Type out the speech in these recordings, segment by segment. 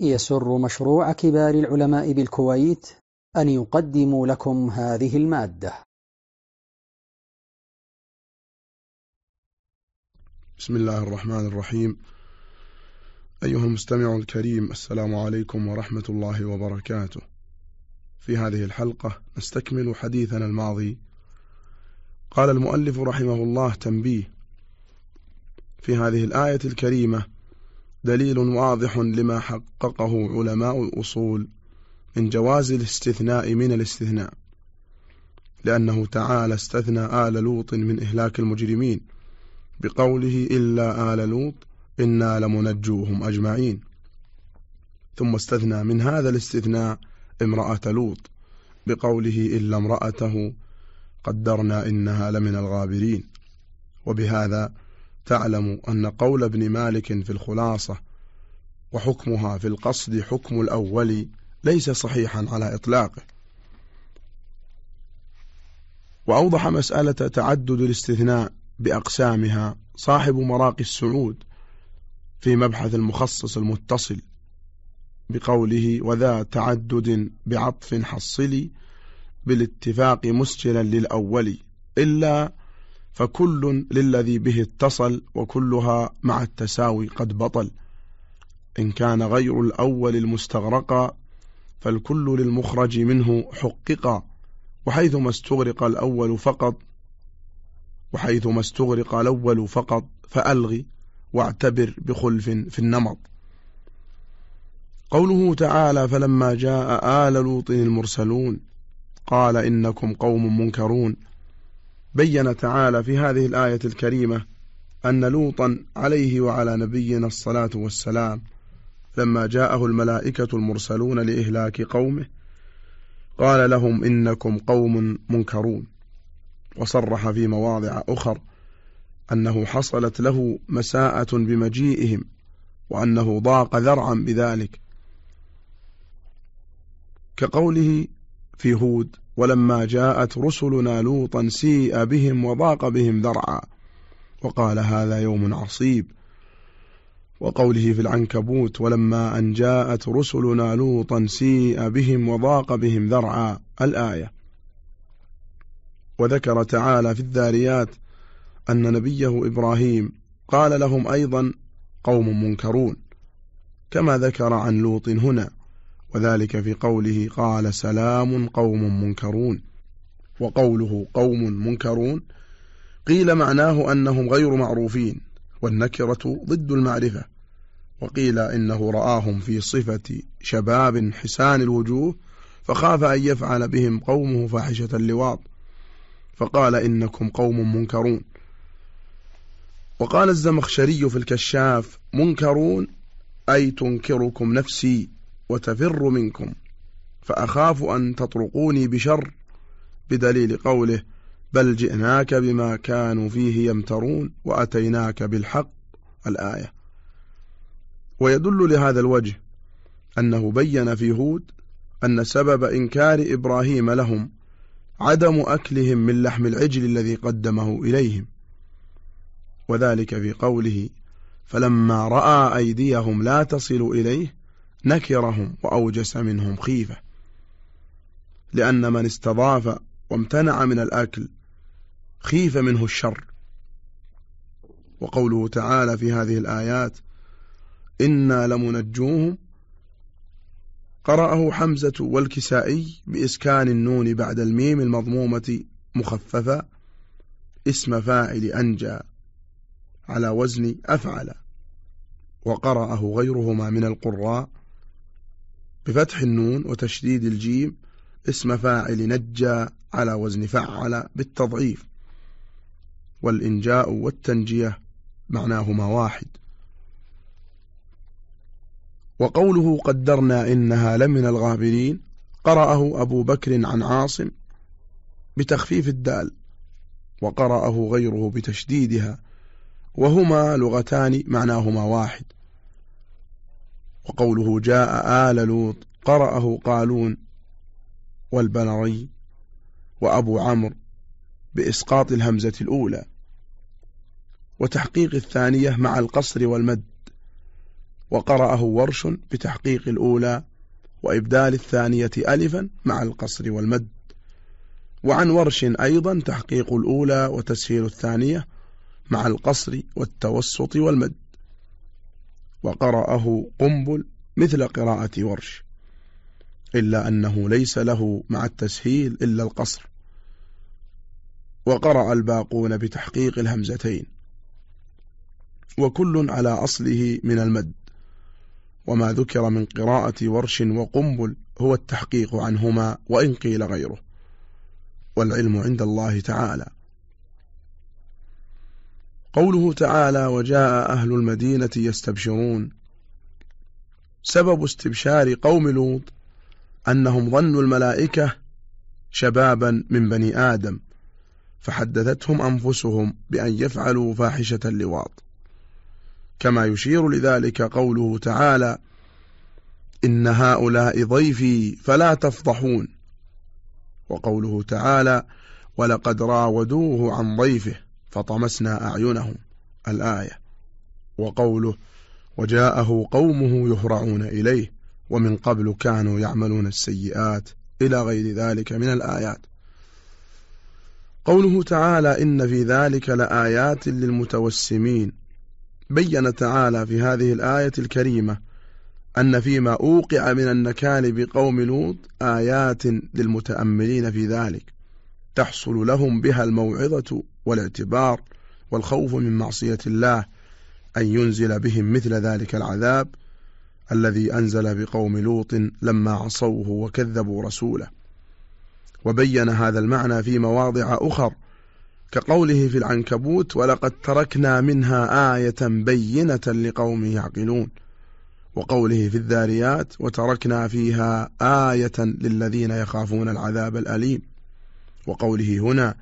يسر مشروع كبار العلماء بالكويت أن يقدم لكم هذه المادة. بسم الله الرحمن الرحيم. أيها المستمع الكريم السلام عليكم ورحمة الله وبركاته. في هذه الحلقة نستكمل حديثنا الماضي. قال المؤلف رحمه الله تنبيه. في هذه الآية الكريمة دليل واضح لما حققه علماء الأصول من جواز الاستثناء من الاستثناء لأنه تعالى استثنى آل لوط من إهلاك المجرمين بقوله إلا آل لوط إنا لمنجوهم أجمعين. ثم استثنى من هذا الاستثناء امرأة لوط بقوله إلا امرأته قدرنا إنها لمن الغابرين. وبهذا تعلم أن قول ابن مالك في الخلاصة وحكمها في القصد حكم الأول ليس صحيحا على إطلاقه. وأوضح مسألة تعدد الاستثناء بأقسامها صاحب مراقي السعود في مبحث المخصص المتصل بقوله وذا تعدد بعطف حصلي بالاتفاق مسجلا للأول إلا فكل للذي به اتصل وكلها مع التساوي قد بطل. إن كان غير الأول المستغرقا فالكل للمخرج منه حققا وحيثما استغرق الأول فقط وحيثما استغرق الأول فقط فألغي واعتبر بخلف في النمط. قوله تعالى فلما جاء آل لوط المرسلون قال إنكم قوم منكرون بين تعالى في هذه الآية الكريمة أن لوطا عليه وعلى نبينا الصلاة والسلام لما جاءه الملائكة المرسلون لإهلاك قومه قال لهم إنكم قوم منكرون وصرح في مواضع أخر أنه حصلت له مساءة بمجيئهم وأنه ضاق ذرعا بذلك كقوله في هود ولما جاءت رسلنا لوطا سيء بهم وضاق بهم ذرعا. وقال هذا يوم عصيب. وقوله في العنكبوت ولما أن جاءت رسلنا لوطا سيء بهم وضاق بهم ذرعا الآية. وذكر تعالى في الذاريات أن نبيه إبراهيم قال لهم أيضا قوم منكرون كما ذكر عن لوط هنا. وذلك في قوله قال سلام قوم منكرون. وقوله قوم منكرون قيل معناه أنهم غير معروفين والنكرة ضد المعرفة. وقيل إنه رآهم في صفة شباب حسان الوجوه فخاف أن يفعل بهم قومه فاحشة اللواط. فقال إنكم قوم منكرون. وقال الزمخشري في الكشاف منكرون أي تنكركم نفسي. وتفر منكم فأخاف أن تطرقوني بشر بدليل قوله بل جئناك بما كانوا فيه يمترون وأتيناك بالحق. الآية. ويدل لهذا الوجه أنه بين في هود أن سبب إنكار إبراهيم لهم عدم أكلهم من لحم العجل الذي قدمه إليهم. وذلك في قوله فلما رأى أيديهم لا تصل إليه نكرهم وأوجس منهم خيفة. لأن من استضاف وامتنع من الأكل خيف منه الشر. وقوله تعالى في هذه الآيات إنا لمنجوهم. قرأه حمزة والكسائي بإسكان النون بعد الميم المضمومة مخففة اسم فاعل أنجى على وزن أفعل. وقرأه غيرهما من القراء بفتح النون وتشديد الجيم اسم فاعل نجى على وزن فعل بالتضعيف والإنجاء والتنجية معناهما واحد. وقوله قدرنا إنها لمن الغابرين قرأه أبو بكر عن عاصم بتخفيف الدال وقرأه غيره بتشديدها وهما لغتان معناهما واحد. وقوله جاء آل لوط قرأه قالون والبنري وأبو عمرو بإسقاط الهمزة الأولى وتحقيق الثانية مع القصر والمد وقرأه ورش بتحقيق الأولى وإبدال الثانية ألفا مع القصر والمد وعن ورش أيضا تحقيق الأولى وتسهيل الثانية مع القصر والتوسط والمد وقرأه قنبل مثل قراءة ورش إلا أنه ليس له مع التسهيل إلا القصر. وقرأ الباقون بتحقيق الهمزتين. وكل على أصله من المد. وما ذكر من قراءة ورش وقنبل هو التحقيق عنهما وإن قيل غيره. والعلم عند الله تعالى. قوله تعالى وجاء أهل المدينة يستبشرون. سبب استبشار قوم لوط أنهم ظنوا الملائكة شبابا من بني آدم فحدثتهم أنفسهم بأن يفعلوا فاحشة اللواط كما يشير لذلك قوله تعالى إن هؤلاء ضيفي فلا تفضحون. وقوله تعالى ولقد راودوه عن ضيفه. فطمسنا أعينهم الآية وقوله وجاءه قومه يهرعون إليه ومن قبل كانوا يعملون السيئات إلى غير ذلك من الآيات. قوله تعالى إن في ذلك لآيات للمتوسمين. بين تعالى في هذه الآية الكريمة أن فيما أوقع من النكال بقوم لوط آيات للمتأملين في ذلك. تحصل لهم بها الموعظة والاعتبار والخوف من معصية الله أن ينزل بهم مثل ذلك العذاب الذي أنزل بقوم لوط لما عصوه وكذبوا رسوله. وبين هذا المعنى في مواضع أخر كقوله في العنكبوت ولقد تركنا منها آية بينة لقوم يعقلون وقوله في الذاريات وتركنا فيها آية للذين يخافون العذاب الأليم وقوله هنا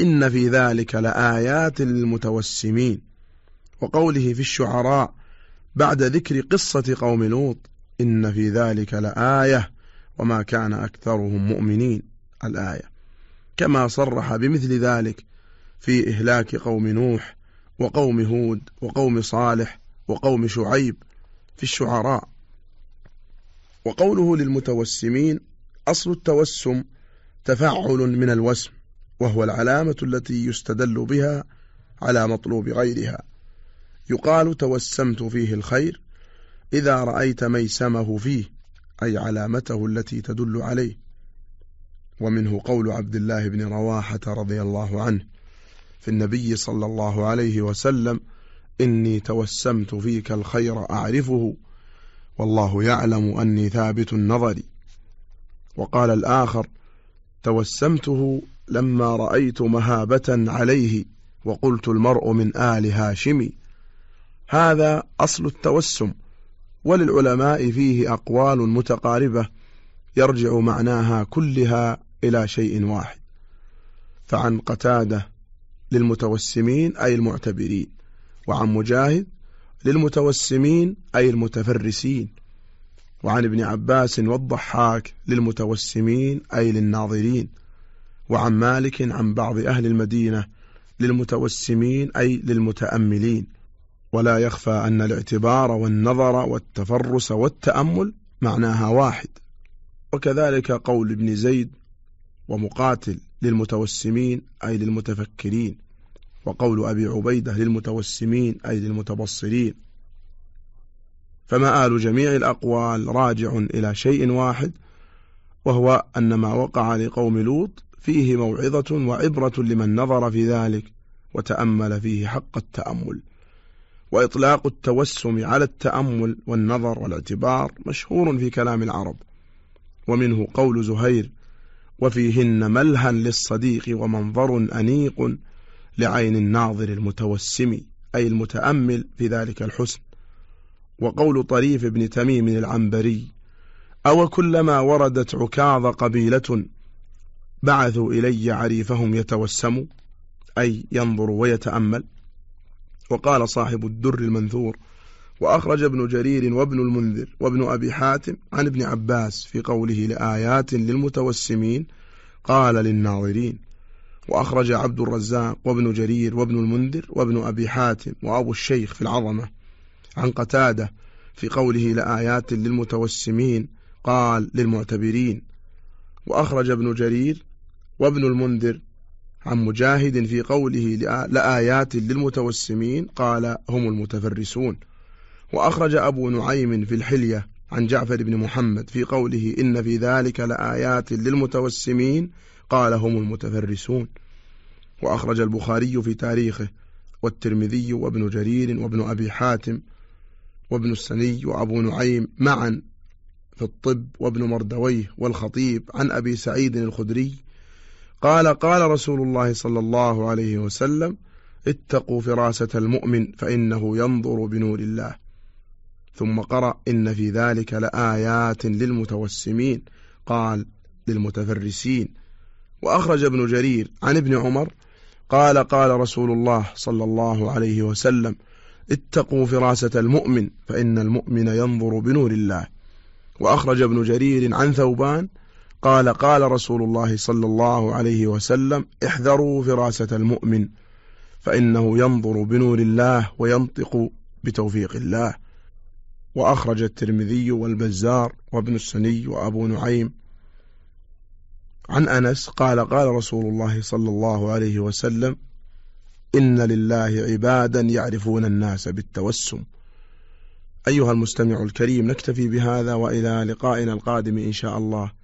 إن في ذلك لآيات للمتوسمين وقوله في الشعراء بعد ذكر قصة قوم لوط إن في ذلك لآية وما كان أكثرهم مؤمنين الآية. كما صرح بمثل ذلك في إهلاك قوم نوح وقوم هود وقوم صالح وقوم شعيب في الشعراء. وقوله للمتوسمين أصل التوسم تفعل من الوسم. وهو العلامة التي يستدل بها على مطلوب غيرها. يقال توسمت فيه الخير إذا رأيت ميسمه فيه أي علامته التي تدل عليه. ومنه قول عبد الله بن رواحة رضي الله عنه في النبي صلى الله عليه وسلم إني توسمت فيك الخير أعرفه والله يعلم أني ثابت النظر. وقال الآخر توسمته لما رأيت مهابة عليه وقلت المرء من آل هاشم هذا أصل التوسم وللعلماء فيه أقوال متقاربة يرجع معناها كلها إلى شيء واحد فعن قتادة للمتوسمين أي المعتبرين وعن مجاهد للمتوسمين أي المتفرسين وعن ابن عباس والضحاك للمتوسمين أي للناظرين. وعن مالك عن بعض أهل المدينة للمتوسمين أي للمتأملين. ولا يخفى أن الاعتبار والنظر والتفرس والتأمل معناها واحد. وكذلك قول ابن زيد ومقاتل للمتوسمين أي للمتفكرين. وقول أبي عبيدة للمتوسمين أي للمتبصرين. فمآل جميع الأقوال راجع إلى شيء واحد وهو أن ما وقع لقوم لوط فيه موعظة وعبرة لمن نظر في ذلك وتأمل فيه حق التأمل. وإطلاق التوسم على التأمل والنظر والاعتبار مشهور في كلام العرب. ومنه قول زهير وفيهن ملها للصديق ومنظر أنيق لعين الناظر المتوسم أي المتأمل في ذلك الحسن وقول طريف بن تميم العنبري أو كلما وردت عكاظ قبيلة بعثوا إلي عريفهم يتوسم أي ينظر ويتأمل. وقال صاحب الدر المنثور وأخرج ابن جرير وابن المنذر وابن أبي حاتم عن ابن عباس في قوله لآيات للمتوسمين قال للناظرين. وأخرج عبد الرزاق وابن جرير وابن المنذر وابن أبي حاتم وأبو الشيخ في العظمة عن قتادة في قوله لآيات للمتوسمين قال للمعتبرين. وأخرج ابن جرير وابن المنذر عن مجاهد في قوله لآيات للمتوسمين قال هم المتفرسون. وأخرج أبو نعيم في الحلية عن جعفر بن محمد في قوله إن في ذلك لآيات للمتوسمين قال هم المتفرسون. وأخرج البخاري في تاريخه والترمذي وابن جرير وابن أبي حاتم وابن السني وأبو نعيم معا في الطب وابن مردويه والخطيب عن أبي سعيد الخدري قال قال رسول الله صلى الله عليه وسلم اتقوا فراسة المؤمن فإنه ينظر بنور الله. ثم قرأ إن في ذلك لآيات للمتوسمين. قال للمتفرسين. وأخرج ابن جرير عن ابن عمر قال قال رسول الله صلى الله عليه وسلم اتقوا فراسة المؤمن فإن المؤمن ينظر بنور الله. وأخرج ابن جرير عن ثوبان قال قال رسول الله صلى الله عليه وسلم احذروا فراسة المؤمن فإنه ينظر بنور الله وينطق بتوفيق الله. وأخرج الترمذي والبزار وابن السني وأبو نعيم. عن أنس قال قال رسول الله صلى الله عليه وسلم إن لله عبادا يعرفون الناس بالتوسم. أيها المستمع الكريم نكتفي بهذا وإلى لقائنا القادم إن شاء الله.